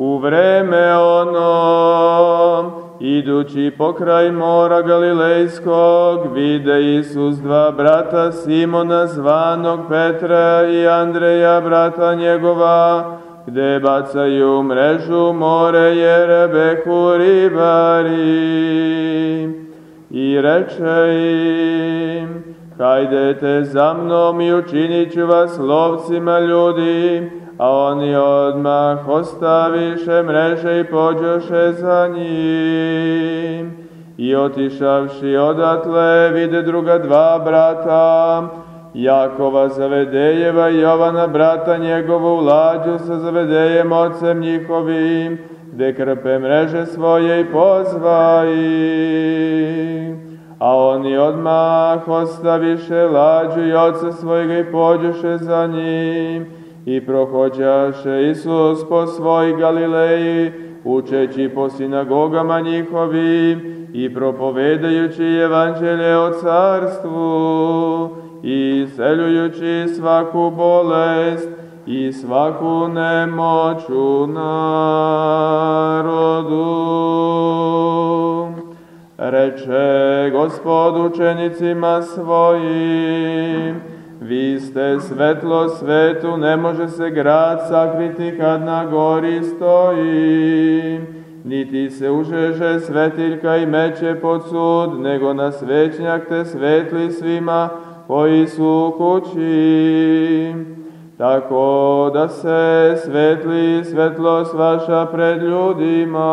U vreme ono, idući pokraj mora Galilejskog, vide Isus dva brata Simona zvanog Petra i Andreja, brata njegova, gde bacaju mrežu more jer behu ribari. I reče im, hajdete za mnom i učinit ću vas lovcima ljudi, a oni odmah ostaviše mreže i pođoše za njim. I otišavši odatle, vide druga dva brata, Jakova Zavedejeva i Jovana brata njegovu u lađu sa Zavedejem ocem njihovim, gde krpe mreže svoje i pozva ih. A oni odmah ostaviše lađu i oca svojega i pođoše za njim, i prohođaše Isus po svoj Galileji, učeći po sinagogama njihovim i propovedajući evanđelje o carstvu i seljujući svaku bolest i svaku nemoć u narodu. Reče gospod učenicima svojim, vi ste svetlo svetu, ne može se grad sakriti kad na gori stoji. Niti se užeže svetiljka i meće pod sud, nego na svećnjak te svetli svima koji su kući. Tako da se svetli svetlost vaša pred ljudima,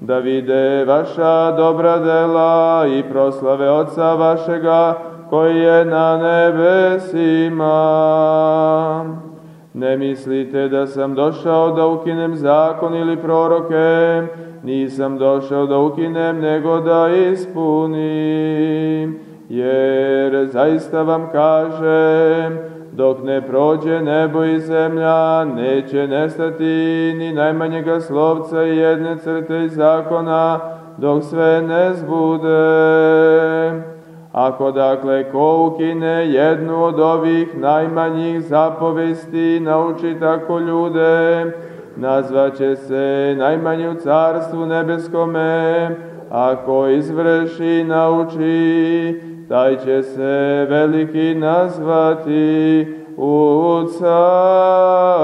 da vide vaša dobra dela i proslave Otca vašega, koji je na nebesima. Ne mislite da sam došao da ukinem zakon ili proroke, nisam došao da ukinem, nego da ispunim. Jer zaista vam kažem, dok ne prođe nebo i zemlja, neće nestati ni najmanjega slovca i jedne crte iz zakona, dok sve ne zbude. Ako dakle ko ukine jednu od ovih najmanjih zapovesti, nauči tako ljude, nazvaće se najmanji u carstvu nebeskome, ako izvrši nauči, taj će se veliki nazvati u carstvu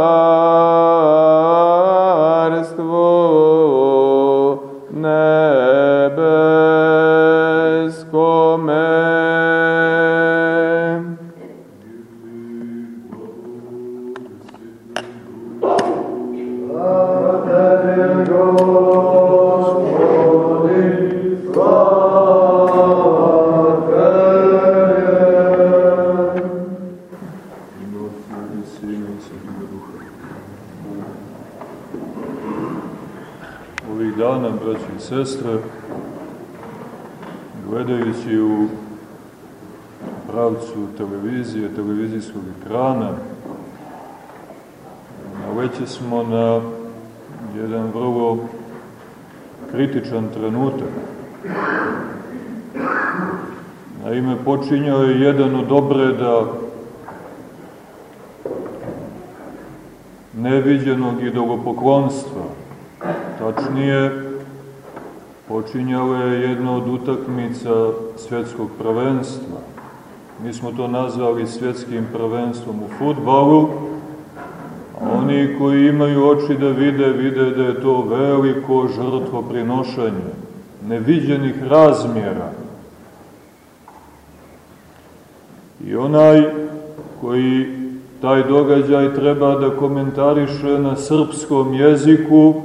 naleći smo na jedan vrlo kritičan trenutak. Naime, počinjao je jedan od obreda neviđenog idolopoklonstva. Tačnije, počinjala je jedna od utakmica svjetskog prvenstva. Mi smo to nazvali svjetskim prvenstvom u futbalu, oni koji imaju oči da vide, vide da je to veliko žrtvoprinošanje, neviđenih razmjera. I onaj koji taj događaj treba da komentariše na srpskom jeziku,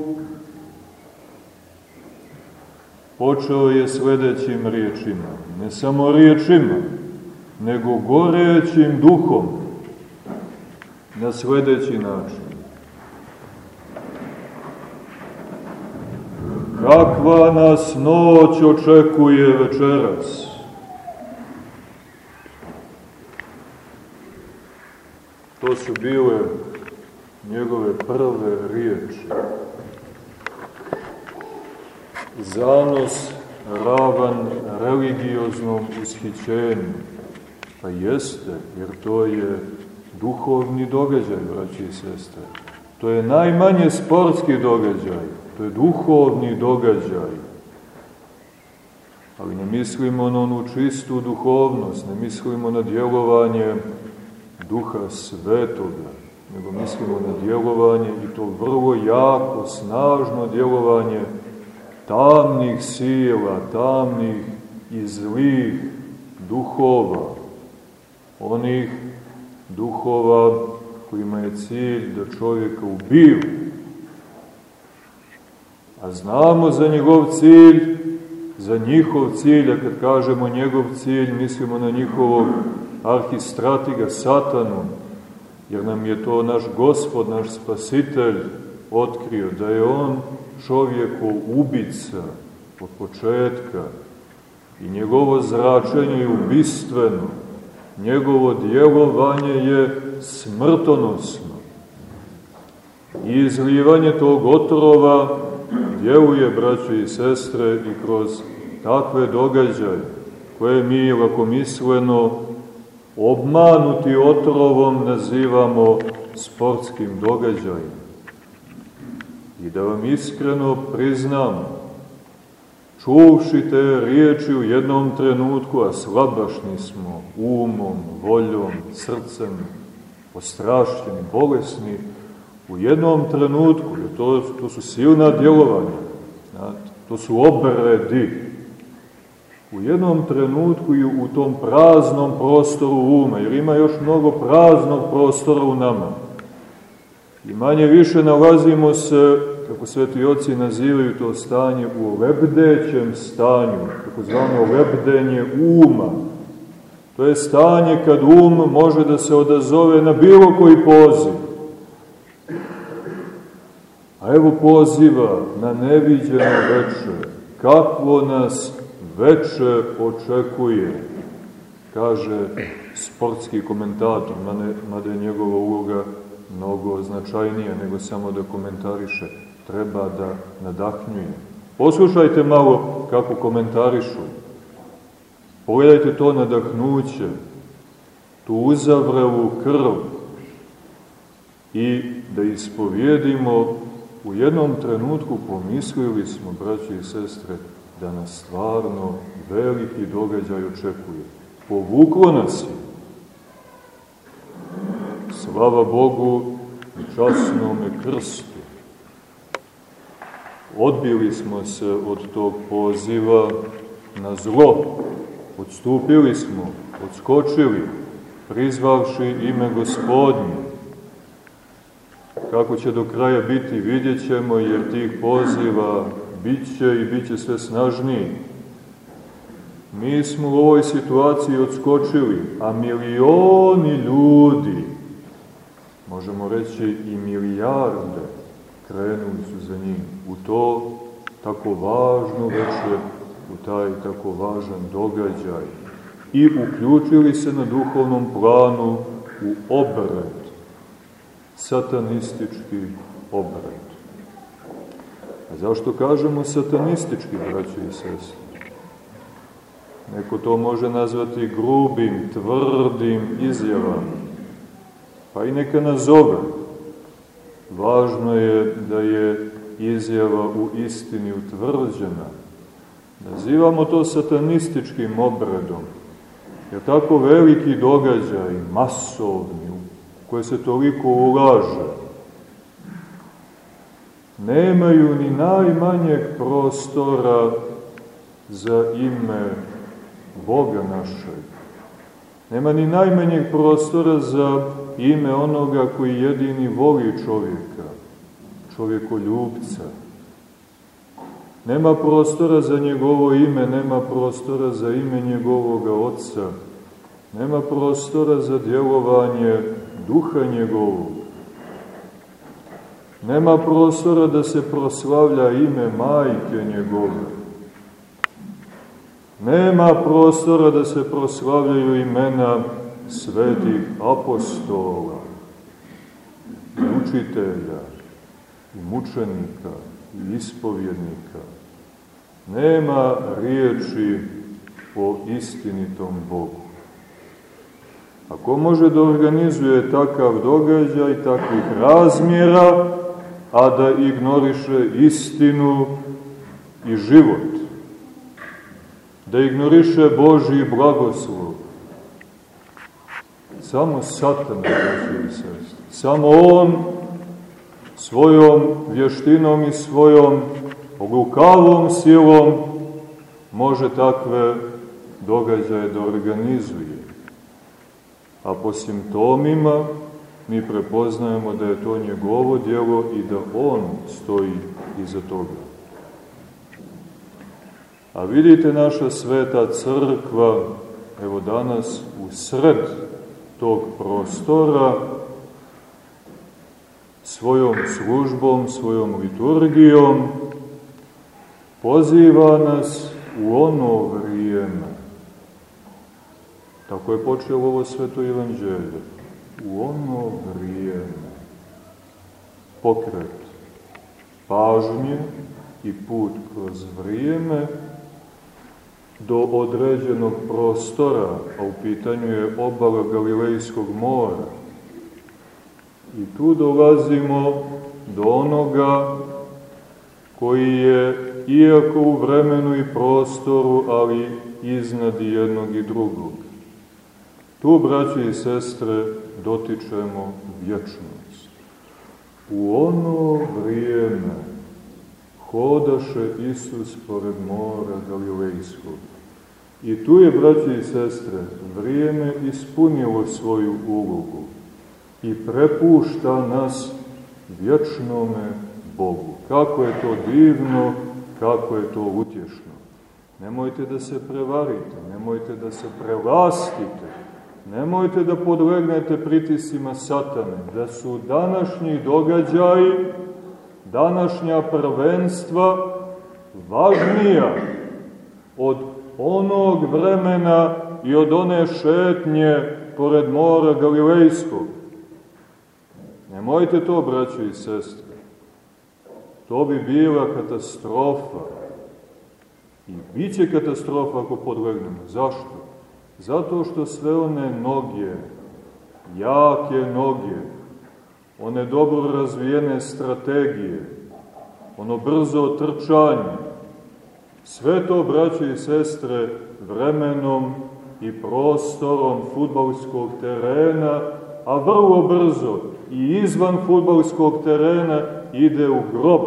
počeo je sledećim riječima. Ne samo riječima, nego gorećim duhom na sledeći način. Kakva nas noć očekuje večeras? To su bile njegove prve riječi. Zanos ravan religioznom ushićenju. Pa jeste, jer to je duhovni događaj, braći i sestre. To je najmanje sportski događaj, to je duhovni događaj. Ali ne mislimo na onu čistu duhovnost, ne mislimo na djelovanje duha svetoga, nego mislimo na djelovanje i to vrlo jako, snažno djelovanje tamnih sila, tamnih i zlih duhova, onih duhova kojima je cilj da čovjeka ubiju. A znamo za njegov cilj, za njihov cilj, a kad kažemo njegov cilj, mislimo na njihovog arhistratiga satanu, jer nam je to naš gospod, naš spasitelj otkrio, da je on čovjeko ubica od početka i njegovo zračenje je ubistveno, njegovo djelovanje je smrtonosno. I izlivanje tog otrova djeluje, braćo i sestre, i kroz takve događaje, koje mi lakomisleno obmanuti otrovom nazivamo sportskim događajima. I da vam iskreno priznam, čuvši te riječi u jednom trenutku, a slabašni smo umom, voljom, srcem, ostrašćeni, bolesni, u jednom trenutku, jer to, to su silna djelovanja, to su obredi, u jednom trenutku i u tom praznom prostoru uma, jer ima još mnogo praznog prostora u nama. I manje više nalazimo se, kako sveti oci nazivaju to stanje, u lebdećem stanju, tako zvano lebdenje uma. To je stanje kad um može da se odazove na bilo koji poziv. A evo poziva na neviđeno veče. Kakvo nas veče očekuje, kaže sportski komentator, mada je njegova uloga mnogo značajnija nego samo da komentariše, treba da nadahnjuje. Poslušajte malo kako komentarišu. Pogledajte to nadahnuće, tu uzavrelu krv i da ispovjedimo u jednom trenutku pomislili smo, braći i sestre, da nas stvarno veliki događaj očekuje. Povuklo nas je. Slava Bogu i časnome krstu. Odbili smo se od tog poziva na zlo. Odstupili smo, odskočili, prizvavši ime gospodnje. Kako će do kraja biti, vidjet ćemo, jer tih poziva bit će i bit će sve snažniji. Mi smo u ovoj situaciji odskočili, a milioni ljudi, možemo reći i milijarde, krenuli su za njim u to tako važno veče, u taj tako važan događaj i uključili se na duhovnom planu u obred, satanistički obred. A zašto kažemo satanistički, braći i sestri? Neko to može nazvati grubim, tvrdim izjavama. Pa i neka nazove. Važno je da je izjava u istini utvrđena. Nazivamo to satanističkim obredom. Jer tako veliki događaj, masovni, koje se toliko ulaže, nemaju ni najmanjeg prostora za ime Boga našeg. Nema ni najmanjeg prostora za ime onoga koji jedini voli čovjeka, čovjekoljubca. Nema prostora za njegovo ime, nema prostora za ime njegovoga oca, nema prostora za djelovanje duha njegovog, Nema prostora da se proslavlja ime majke njegove. Nema prostora da se proslavljaju imena svetih apostola, učitelja, i mučenika, i ispovjednika. Nema riječi o istinitom Bogu. A ko može da organizuje takav događaj, takvih razmjera, a da ignoriše istinu i život? Da ignoriše Božji blagoslov? Samo Satan, braći i. Samo on svojom vještinom i svojom lukavom silom može takve događaje da organizuje. A po simptomima mi prepoznajemo da je to njegovo djelo i da on stoji iza toga. A vidite naša sveta crkva, evo danas u sred tog prostora, svojom službom, svojom liturgijom, poziva nas u ono vrijeme. Tako je počelo ovo sveto evanđelje. U ono vrijeme. Pokret pažnje i put kroz vrijeme do određenog prostora, a u pitanju je obala Galilejskog mora. I tu dolazimo do onoga koji je, iako u vremenu i prostoru, ali iznad jednog i drugog. Tu, braće i sestre, dotičemo vječnost. U ono vrijeme hodaše Isus pored mora Galilejskog. I tu je, braće i sestre, vrijeme ispunilo svoju ulogu i prepušta nas vječnome Bogu. Kako je to divno, kako je to utješno. Nemojte da se prevarite, nemojte da se prelastite, nemojte da podlegnete pritisima satane, da su današnji događaji, današnja prvenstva važnija od onog vremena i od one šetnje pored mora Galilejskog. Nemojte to, braćo i sestre. To bi bila katastrofa. I bit će katastrofa ako podlegnemo. Zašto? Zato što sve one noge, jake noge, one dobro razvijene strategije, ono brzo trčanje, sve to, braće i sestre, vremenom i prostorom futbalskog terena, a vrlo brzo i izvan futbalskog terena ide u grob.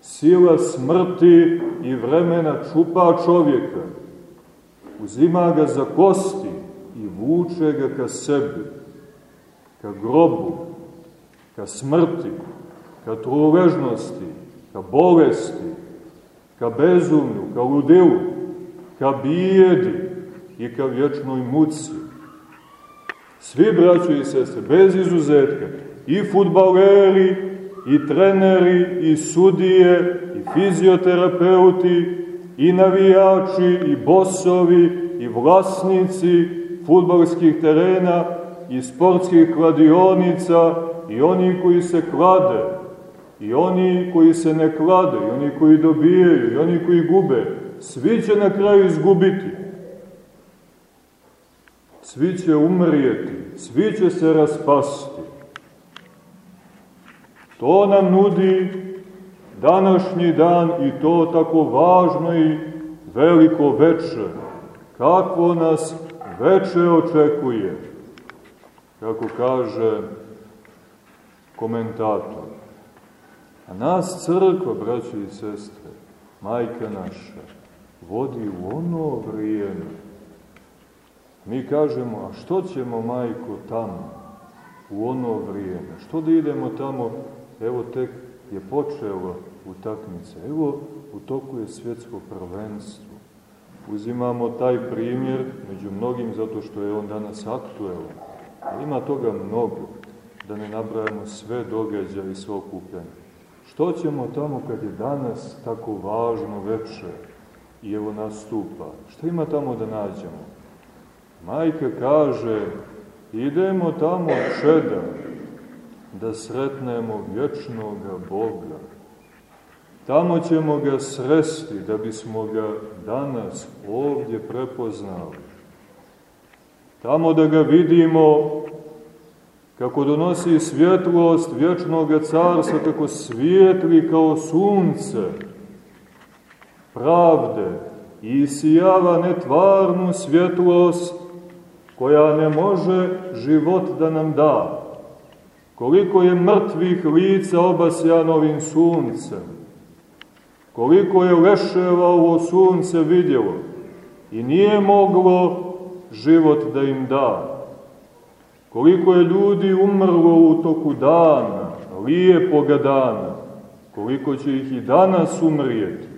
Sila smrti i vremena čupa čovjeka, uzima ga za kosti i vuče ga ka sebi, ka grobu, ka smrti, ka truležnosti, ka bolesti, ka bezumlju, ka ludilu, ka bijedi i ka vječnoj muci. Svi braćo i sestre, bez izuzetka, i futbaleri, i treneri, i sudije, i fizioterapeuti, i navijači, i bosovi, i vlasnici futbalskih terena, i sportskih kladionica, i oni koji se klade, i oni koji se ne klade, i oni koji dobijaju, i oni koji gube, svi će na kraju izgubiti. Svi će umrijeti, svi će se raspasti. To nam nudi današnji dan i to tako važno i veliko veče. Kakvo nas veče očekuje, kako kaže komentator. A nas crkva, braći i sestre, majka naša, vodi u ono vrijeme. Mi kažemo, a što ćemo, majko, tamo, u ono vrijeme? Što da idemo tamo evo tek je počela utakmica, evo u toku je svjetsko prvenstvo. Uzimamo taj primjer među mnogim zato što je on danas aktuelan. Ima toga mnogo, da ne nabrajamo sve događaje i sve okupljanje. Što ćemo tamo kad je danas tako važno veče i evo nastupa? Šta ima tamo da nađemo? Majka kaže, idemo tamo čeda, da sretnemo vječnoga Boga. Tamo ćemo ga sresti da bismo ga danas ovdje prepoznali. tamo da ga vidimo kako donosi svjetlost vječnog carstva, kako svijetli kao sunce pravde i sijava netvarnu svjetlost koja ne može život da nam da. Koliko je mrtvih lica obasjan ovim suncem, koliko je leševa ovo sunce vidjelo i nije moglo život da im da. Koliko je ljudi umrlo u toku dana, lijepoga dana, koliko će ih i danas umrijeti.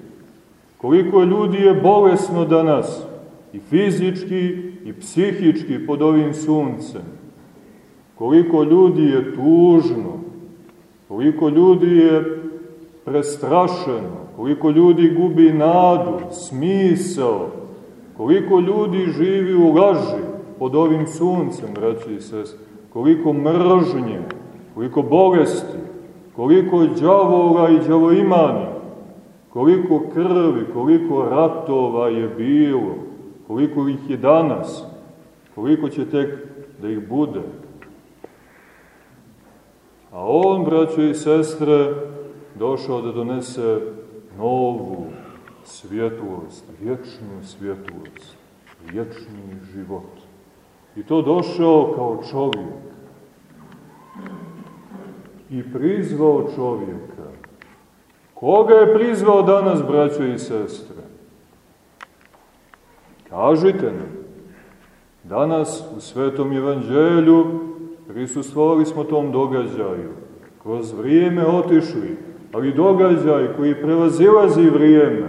Koliko ljudi je bolesno danas, i fizički i psihički pod ovim suncem. Koliko ljudi je tužno, koliko ljudi je prestrašeno, koliko ljudi gubi nadu, smisao, koliko ljudi živi u laži pod ovim suncem, braći i sest, koliko mržnje, koliko bolesti, koliko đavola i đavoimani, koliko krvi, koliko ratova je bilo, koliko ih je danas, koliko će tek da ih bude. A on, braćo i sestre, došao da donese novu svjetlost, vječnu svjetlost, vječni život. I to došao kao čovjek. I prizvao čovjeka. Koga je prizvao danas, braćo i sestre? Kažite nam. Danas u Svetom Evanđelju prisustvovali smo tom događaju. Kroz vrijeme otišli, ali događaj koji prevazilazi vrijeme,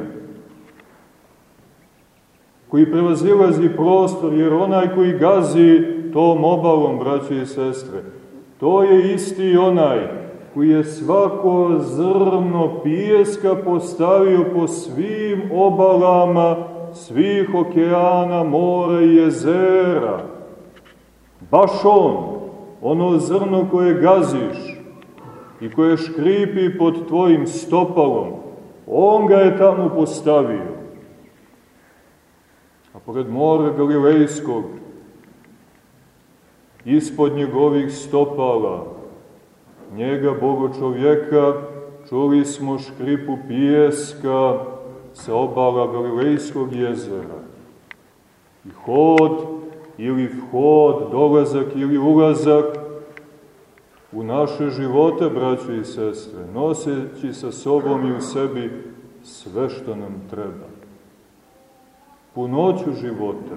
koji prevazilazi prostor, jer onaj koji gazi tom obalom, braće i sestre, to je isti onaj koji je svako zrno pijeska postavio po svim obalama svih okeana, mora i jezera. Baš on, ono zrno koje gaziš i koje škripi pod tvojim stopalom, on ga je tamo postavio. A pored mora Galilejskog, ispod njegovih stopala, njega, Bogo čovjeka, čuli smo škripu pijeska, sa obala Galilejskog jezera. I hod ili vhod, dolazak ili ulazak u naše živote, braćo i sestre, noseći sa sobom i u sebi sve što nam treba. Punoću života.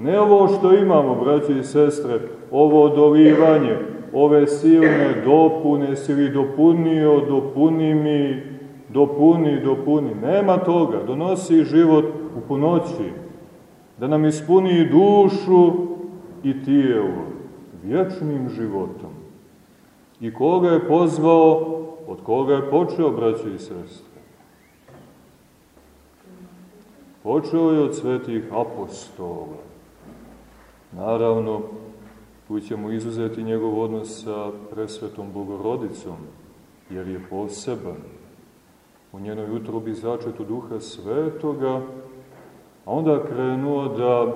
Ne ovo što imamo, braćo i sestre, ovo odolivanje, ove silne dopune, si li dopunio, dopuni mi, dopuni, dopuni. Nema toga, donosi život u punoći, da nam ispuni dušu i tijelo vječnim životom. I koga je pozvao, od koga je počeo, braći i sestre? Počeo je od svetih apostola. Naravno, tu ćemo izuzeti njegov odnos sa presvetom Bogorodicom, jer je poseban u njenoj utrobi začetu duha svetoga, a onda krenuo da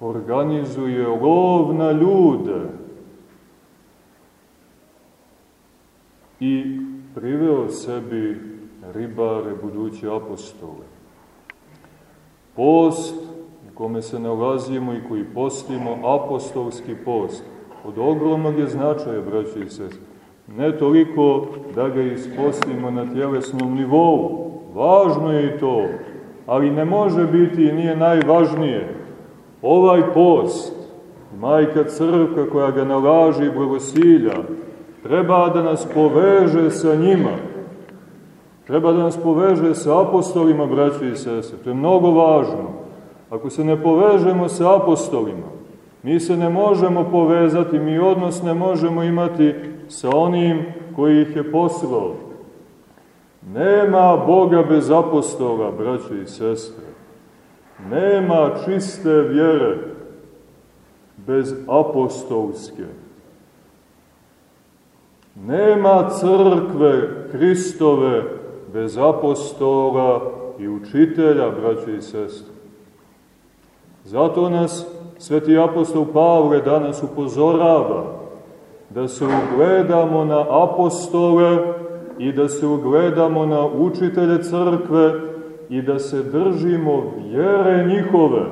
organizuje lov na ljude i priveo sebi ribare, buduće apostole. Post u kome se nalazimo i koji postimo, apostolski post, od ogromnog je značaja, braći i sestri ne toliko da ga ispostimo na tjelesnom nivou, važno je i to, ali ne može biti i nije najvažnije. Ovaj post, majka crkva koja ga nalaži i blagosilja, treba da nas poveže sa njima, treba da nas poveže sa apostolima, braći i sese, to je mnogo važno. Ako se ne povežemo sa apostolima, mi se ne možemo povezati, mi odnos ne možemo imati sa onim koji ih je poslao. Nema Boga bez apostola, braćo i sestre. Nema čiste vjere bez apostolske. Nema crkve Hristove bez apostola i učitelja, braćo i sestre. Zato nas Sveti apostol Pavle danas upozorava da se ugledamo na apostole i da se ugledamo na učitelje crkve i da se držimo vjere njihove,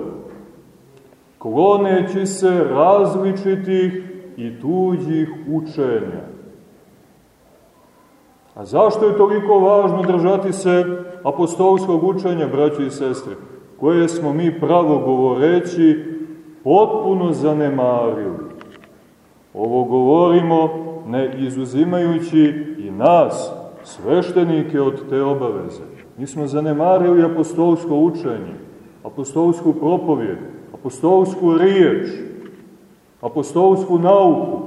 kloneći se različitih i tuđih učenja. A zašto je toliko važno držati se apostolskog učenja, braći i sestre, koje smo mi pravo govoreći potpuno zanemarili? Ovo govorimo ne izuzimajući i nas, sveštenike od te obaveze. Mi smo zanemarili apostolsko učenje, apostolsku propovjed, apostolsku riječ, apostolsku nauku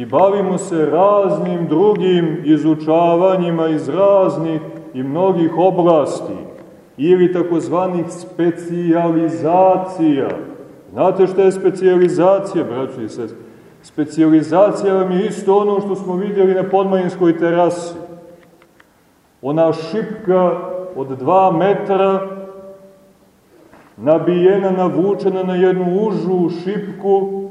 i bavimo se raznim drugim izučavanjima iz raznih i mnogih oblasti ili takozvanih specijalizacija. Znate što je specijalizacija, braći i sest? Specijalizacija vam je isto ono što smo vidjeli na podmajinskoj terasi. Ona šipka od dva metra nabijena, navučena na jednu užu šipku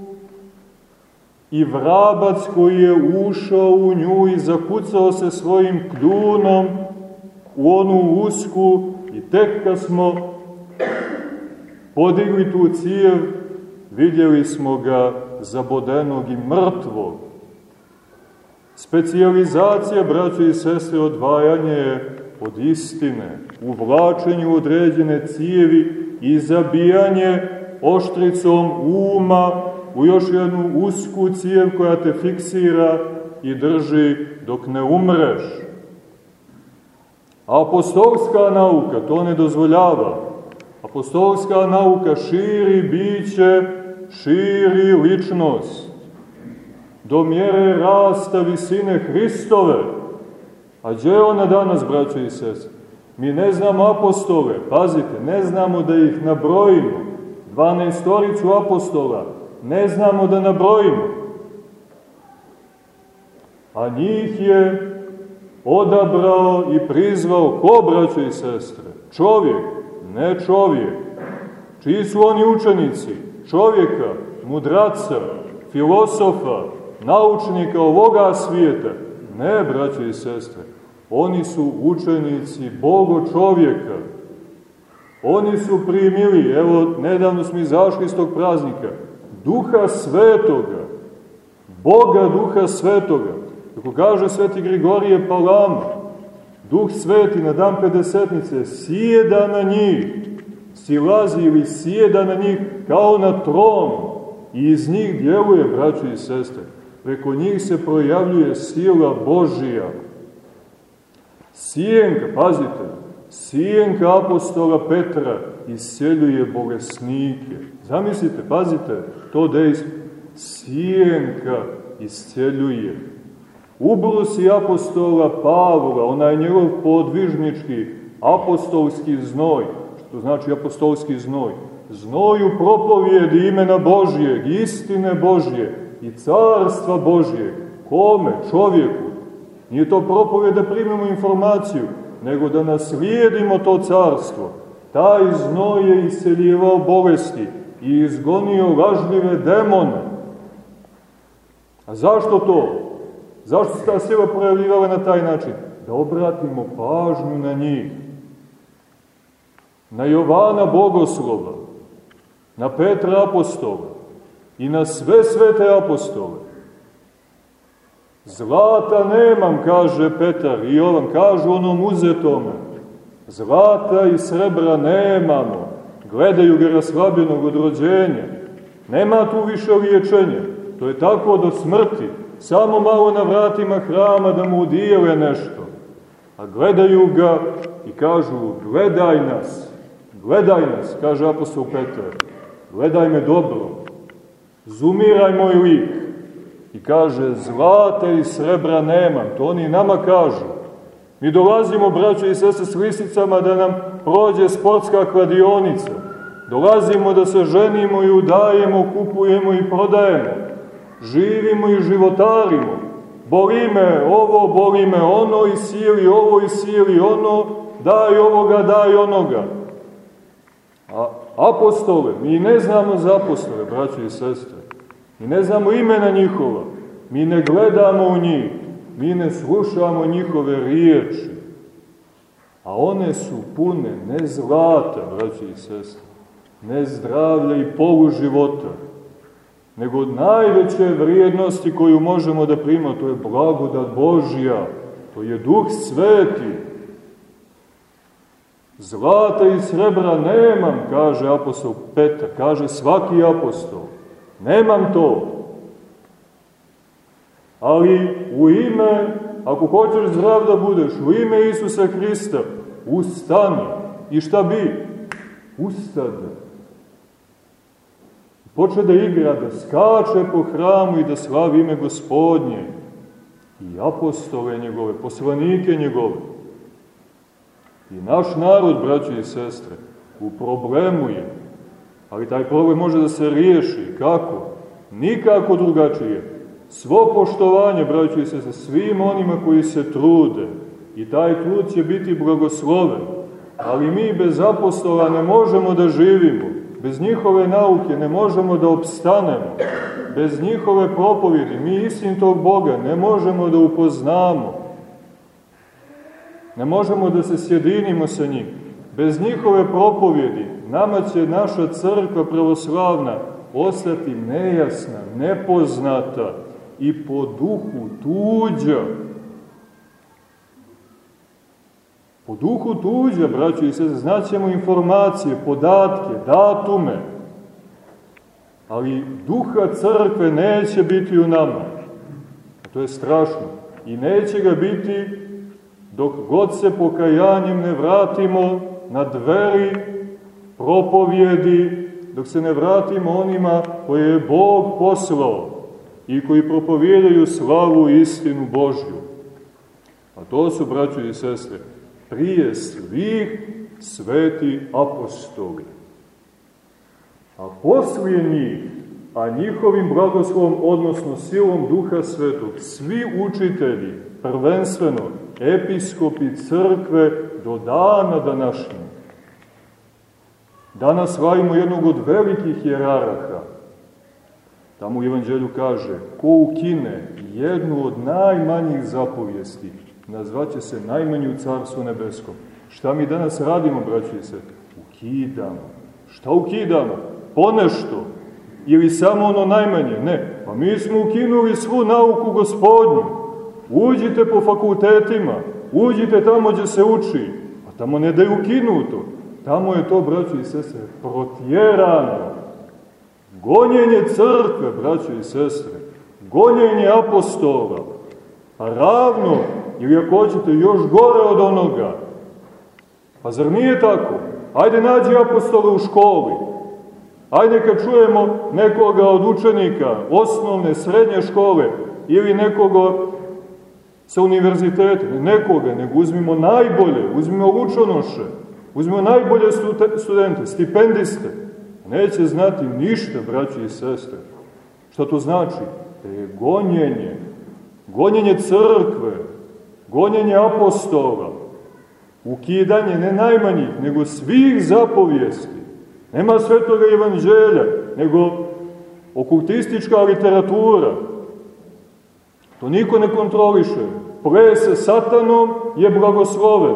i vrabac koji je ušao u nju i zakucao se svojim kljunom u onu usku i tek kad smo podigli tu cijev, vidjeli smo ga zabodenog i mrtvog. Specijalizacija, braćo i sestre, odvajanje je od istine, uvlačenju određene cijevi i zabijanje oštricom uma u još jednu usku cijev koja te fiksira i drži dok ne umreš. A apostolska nauka to ne dozvoljava. Apostolska nauka širi biće, širi ličnost do mjere rasta visine Hristove. A gdje je ona danas, braćo i sese? Mi ne znamo apostole, pazite, ne znamo da ih nabrojimo. 12 apostola, ne znamo da nabrojimo. A njih je odabrao i prizvao ko, braćo i sestre? Čovjek, ne čovjek. Čiji su oni učenici? Čovjeka, mudraca, filosofa, naučnika ovoga svijeta. Ne, braćo i sestre, oni su učenici Bogo čovjeka. Oni su primili, evo, nedavno smo izašli iz tog praznika, duha svetoga, Boga duha svetoga. Kako kaže sveti Grigorije Palama, duh sveti na dan pedesetnice sjeda na njih, silazi ili sjeda na njih kao na tron i iz njih djeluje, braćo i sestre. Preko njih se projavljuje sila Božija. Sijenka, pazite, sijenka apostola Petra isceljuje bolesnike. Zamislite, pazite, to dejstvo. Sijenka isceljuje. Ubrusi apostola Pavla, onaj njegov podvižnički apostolski znoj, što znači apostolski znoj, znoju propovjedi imena Božijeg, istine Božije i carstva Božijeg. Kome? Čovjeku. Nije to propovjed da primimo informaciju, nego da naslijedimo to carstvo. Taj znoj je iseljivao bolesti i izgonio lažljive demone. A zašto to? Zašto se ta sila projavljivala na taj način? Da obratimo pažnju na njih. Na Jovana Bogoslova, na Petra Apostola i na sve svete apostole. Zlata nemam, kaže Petar i Jovan, kažu onom uzetome. Zlata i srebra nemamo. Gledaju ga raslabljenog od rođenja. Nema tu više liječenja. To je tako do smrti. Samo malo na vratima hrama da mu udijele nešto. A gledaju ga i kažu, gledaj nas, gledaj nas, kaže apostol Petar, gledaj me dobro, zumiraj moj lik. I kaže, zlata i srebra nemam, to oni nama kažu. Mi dolazimo, braćo i sese, s lisicama da nam prođe sportska kladionica. Dolazimo da se ženimo i udajemo, kupujemo i prodajemo. Živimo i životarimo. Boli me ovo, boli me ono, i sili ovo, i sili ono, daj ovoga, daj onoga. A apostole, mi ne znamo za apostole, braći i sestre. Mi ne znamo imena njihova. Mi ne gledamo u njih. Mi ne slušamo njihove riječi. A one su pune ne zlata, braći i sestre, ne zdravlja i poluživota, nego najveće vrijednosti koju možemo da primamo, to je blagodat Božja, to je Duh Sveti. Zlata i srebra nemam, kaže apostol Petar, kaže svaki apostol. Nemam to. Ali u ime, ako hoćeš zdrav da budeš, u ime Isusa Hrista, ustani. I šta bi? Ustade. Poče da igra, da skače po hramu i da slavi ime gospodnje. I apostole njegove, poslanike njegove. I naš narod, braći i sestre, u problemu je. Ali taj problem može da se riješi. Kako? Nikako drugačije. Svo poštovanje, braći i sestre, svim onima koji se trude. I taj trud će biti blagosloven. Ali mi bez apostola ne možemo da živimo. Bez njihove nauke ne možemo da opstanemo. Bez njihove propovjedi mi istin tog Boga ne možemo da upoznamo. Ne možemo da se sjedinimo sa njim. Bez njihove propovjedi nama će naša crkva pravoslavna ostati nejasna, nepoznata i po duhu tuđa. Po duhu tuđa, braći i sese, znaćemo informacije, podatke, datume, ali duha crkve neće biti u nama. To je strašno. I neće ga biti dok god se pokajanjem ne vratimo na dveri propovjedi, dok se ne vratimo onima koje je Bog poslao i koji propovijedaju slavu i istinu Božju. A to su, braćo i sestre, prije svih sveti apostoli. A poslije njih, a njihovim blagoslovom, odnosno silom Duha Svetog, svi učitelji, prvenstveno episkopi crkve do dana današnjeg. Danas slavimo jednog od velikih jeraraha. Tamo u Evanđelju kaže, ko ukine jednu od najmanjih zapovijesti, nazvaće se najmanji u Carstvu nebeskom. Šta mi danas radimo, braći i se? Ukidamo. Šta ukidamo? Ponešto. Ili samo ono najmanje? Ne. Pa mi smo ukinuli svu nauku gospodnju. Uđite po fakultetima, uđite tamo gdje se uči. A tamo ne da je ukinuto. Tamo je to, braći i sestre, protjerano. Gonjenje crkve, braći i sestre. Gonjenje apostola. A ravno ili ako hoćete još gore od onoga. Pa zar nije tako? Ajde nađi apostole u školi. Ajde kad čujemo nekoga od učenika osnovne, srednje škole ili nekoga sa univerziteta, nekoga, nego uzmimo najbolje, uzmimo učenoše, uzmimo najbolje studente, stipendiste. Neće znati ništa, braći i sestre. Šta to znači? Je gonjenje. Gonjenje crkve, gonjenje apostola, ukidanje ne najmanjih, nego svih zapovijesti. Nema svetoga evanđelja, nego okultistička literatura. To niko ne kontroliše. Pre se satanom je blagosloven,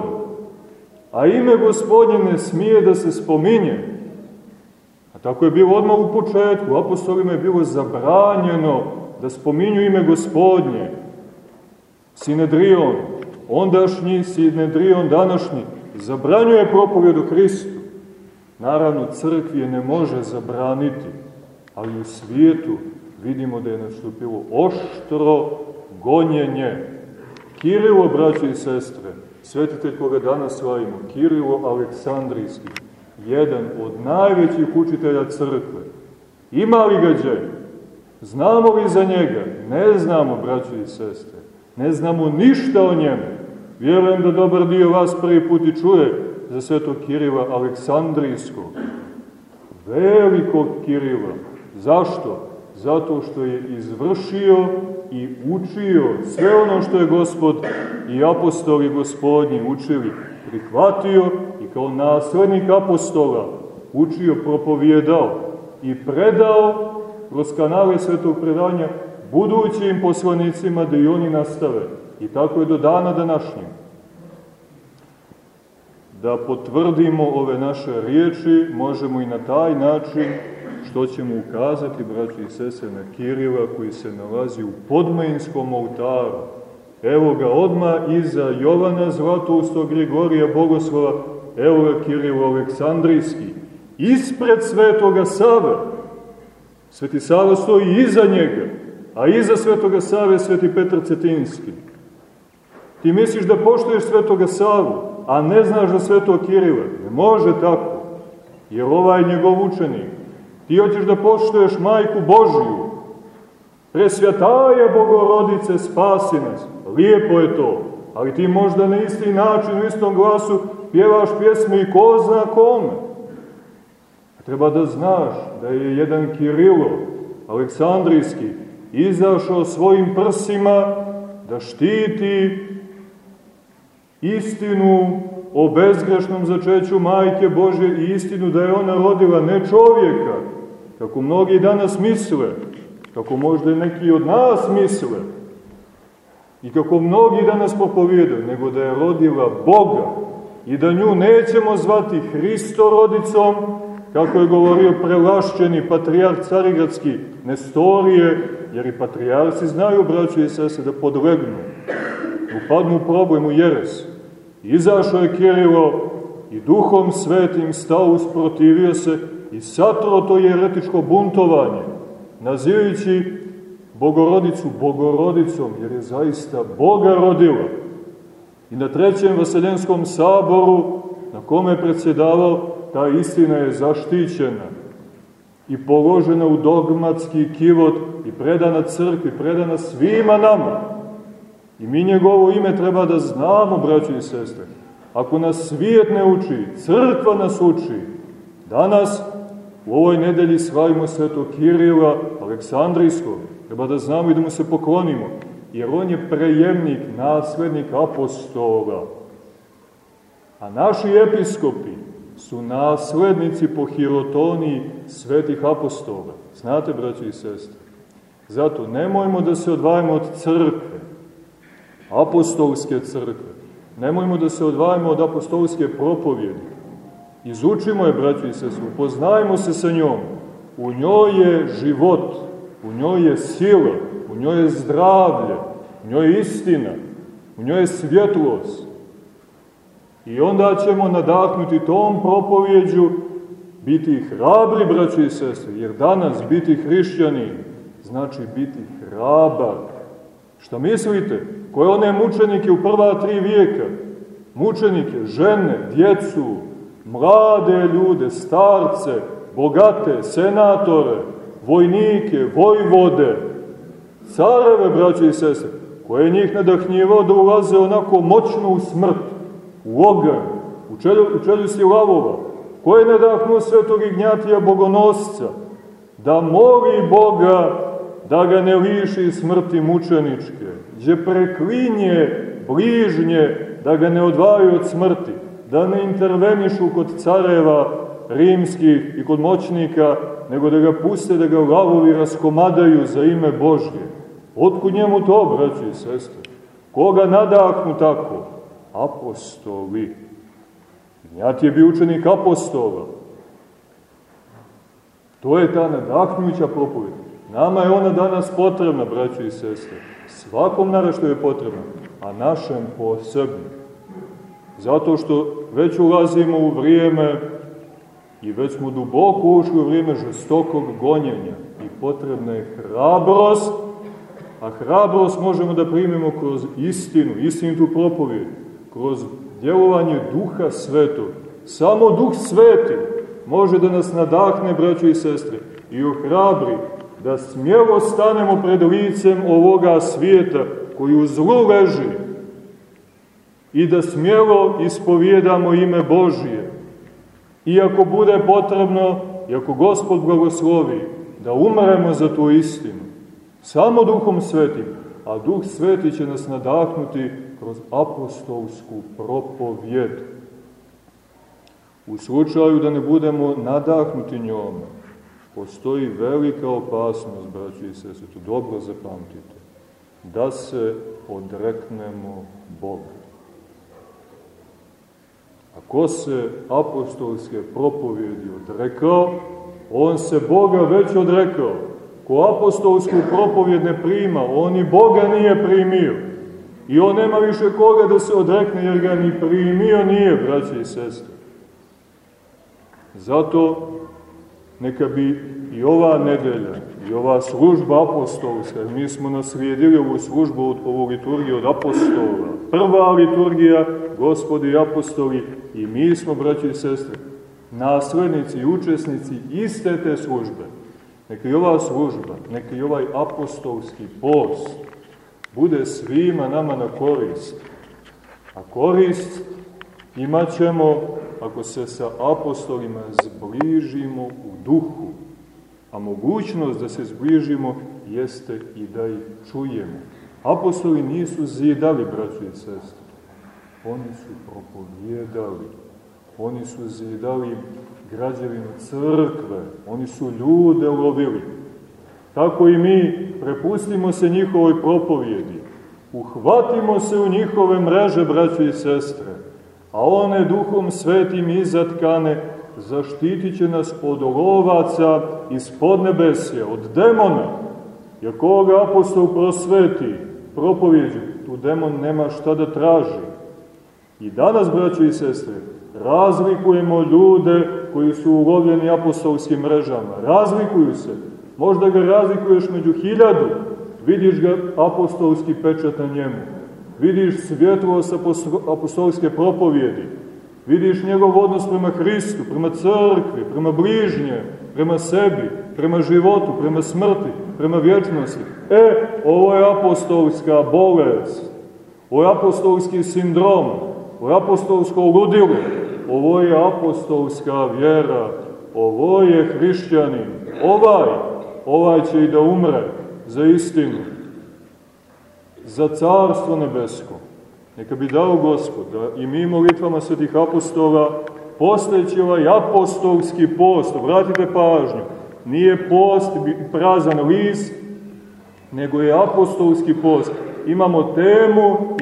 a ime gospodnje ne smije da se spominje. Tako je bilo odmah u početku. Apostolima je bilo zabranjeno da spominju ime gospodnje. Sinedrion, ondašnji Sinedrion današnji, zabranjuje propovjed o Hristu. Naravno, crkvi je ne može zabraniti, ali u svijetu vidimo da je nastupilo oštro gonjenje. Kirilo, braće i sestre, svetitelj koga danas slavimo, Kirilo Aleksandrijski, jedan od najvećih učitelja crkve. Ima li ga dje? Znamo li za njega? Ne znamo, braće i sestre. Ne znamo ništa o njemu. Vjerujem da dobar dio vas prvi put i čuje za svetog Kirila Aleksandrijskog. Velikog Kirila. Zašto? Zato što je izvršio i učio sve ono što je gospod i apostoli gospodnji učili, prihvatio i kao naslednik apostola učio, propovjedao i predao kroz kanale svetog predanja budućim poslanicima da i oni nastave. I tako je do dana današnjeg. Da potvrdimo ove naše riječi, možemo i na taj način što ćemo ukazati, braći i sese, na Kirila koji se nalazi u podmajinskom oltaru. Evo ga odma iza Jovana Zlatoustog Grigorija Bogoslova, evo ga Kirilo Aleksandrijski, ispred svetoga Save. Sveti Sava stoji iza njega, a iza svetoga Save sveti Petar Cetinski. Ti misliš da poštoješ svetoga Savu, a ne znaš za svetog Kirila. Ne može tako, jer ovaj njegov učenik. Ti hoćeš da poštoješ majku Božiju. Presvjataje Bogorodice, spasi nas. Lijepo je to, ali ti možda na isti način, u istom glasu, pjevaš pjesme i ko zna kome. Treba da znaš da je jedan Kirilo, Aleksandrijski, izašao svojim prsima da štiti istinu o bezgrešnom začeću Majke Bože i istinu da je ona rodila ne čovjeka, kako mnogi danas misle, kako možda i neki od nas misle, i kako mnogi danas propovijedaju, nego da je rodila Boga i da nju nećemo zvati Hristorodicom, kako je govorio prelašćeni patrijarh Carigradski Nestorije, jer i patrijarci znaju, braćo i sese, da podlegnu, upadnu u problemu jeres. Izašao je Kirilo i duhom svetim stao usprotivio se i satro to jeretičko buntovanje, nazivajući Bogorodicu Bogorodicom, jer je zaista Boga rodila. I na trećem Vaseljenskom saboru, na kome je predsjedavao, ta istina je zaštićena i položena u dogmatski kivot i predana crkvi, predana svima nama. I mi njegovo ime treba da znamo, braći i sestre. Ako nas svijet ne uči, crkva nas uči. Danas, u ovoj nedelji slavimo sveto Kirila Aleksandrijskog. Treba da znamo i da mu se poklonimo, jer on je prejemnik, naslednik apostola. A naši episkopi su naslednici po hirotoniji svetih apostola. Znate, braći i sestre? Zato nemojmo da se odvajamo od crkve, apostolske crkve. Nemojmo da se odvajamo od apostolske propovjedi. Izučimo je, braći i sestre, upoznajmo se sa njom. U njoj je život, u njoj je sila, u njoj je zdravlje, u njoj je istina, u njoj je svjetlost. I onda ćemo nadahnuti tom propovjeđu biti hrabri, braći i sestre, jer danas biti hrišćani znači biti hrabar. Šta mislite? Koje one mučenike u prva tri vijeka? Mučenike, žene, djecu, mlade ljude, starce, bogate, senatore, vojnike, vojvode, careve, braće i sese, koje njih nadahnjivao da ulaze onako moćno u smrt, u oganj, u, čelju, u čeljusti lavova, koje nadahnuo svetog Ignjatija bogonosca, da moli Boga da ga ne liši smrti mučeničke, gdje preklinje bližnje da ga ne odvaju od smrti, da ne intervenišu kod careva rimskih i kod moćnika, nego da ga puste da ga lavovi raskomadaju za ime Božje. Otkud njemu to, braći i sestre? Koga nadahnu tako? Apostoli. Gnjat je bio učenik apostola. To je ta nadahnuća propovjed. Nama je ona danas potrebna, braći i sestre. Svakom naraštaju je potrebna, a našem posebno. Zato što već ulazimo u vrijeme i već smo duboko ušli u vrijeme žestokog gonjenja i potrebna je hrabrost, a hrabrost možemo da primimo kroz istinu, istinitu propovijed, kroz djelovanje duha svetog. Samo duh sveti može da nas nadahne, braćo i sestre, i ohrabri da smjelo stanemo pred licem ovoga svijeta koji u zlu leži i da smjelo ispovjedamo ime Božije. Iako bude potrebno, iako Gospod blagoslovi, da umremo za tu istinu. Samo Duhom Svetim, a Duh Sveti će nas nadahnuti kroz apostolsku propovjed. U slučaju da ne budemo nadahnuti njome, postoji velika opasnost, braći i sestri, to dobro zapamtite, da se odreknemo Boga. A ko se apostolske propovjedi odrekao, on se Boga već odrekao. Ko apostolsku propovjed ne prima, on i Boga nije primio. I on nema više koga da se odrekne, jer ga ni primio nije, braći i sestre. Zato neka bi i ova nedelja, i ova služba apostolska, mi smo naslijedili ovu službu od ovu liturgiju od apostola. Prva liturgija, gospodi apostoli, i mi smo, braći i sestre, naslednici i učesnici iste te službe. Neka i ova služba, neka i ovaj apostolski post bude svima nama na korist. A korist imat ćemo ako se sa apostolima zbližimo u duhu. A mogućnost da se zbližimo jeste i da ih čujemo. Apostoli nisu zidali, braći i sestre. Oni su propovjedali. Oni su zidali građevinu crkve. Oni su ljude lovili. Tako i mi prepustimo se njihovoj propovjedi. Uhvatimo se u njihove mreže, braći i sestre a one duhom svetim izatkane zaštitit će nas od lovaca iz podnebesja, od demona. Jer koga apostol prosveti, propovjeđu, tu demon nema šta da traži. I danas, braći i sestre, razlikujemo ljude koji su ulovljeni apostolskim mrežama. Razlikuju se. Možda ga razlikuješ među hiljadu, vidiš ga apostolski pečat na njemu vidiš svjetlost apostolske propovjedi, vidiš njegov odnos prema Hristu, prema crkvi, prema bližnje, prema sebi, prema životu, prema smrti, prema vječnosti. E, ovo je apostolska bolest, ovo je apostolski sindrom, ovo je apostolsko ludilo, ovo je apostolska vjera, ovo je hrišćanin, ovaj, ovaj će i da umre za istinu za carstvo nebesko. Neka bi dao Gospod da i mi molitvama svetih apostola postojeći ovaj apostolski post, obratite pažnju, nije post prazan list, nego je apostolski post. Imamo temu,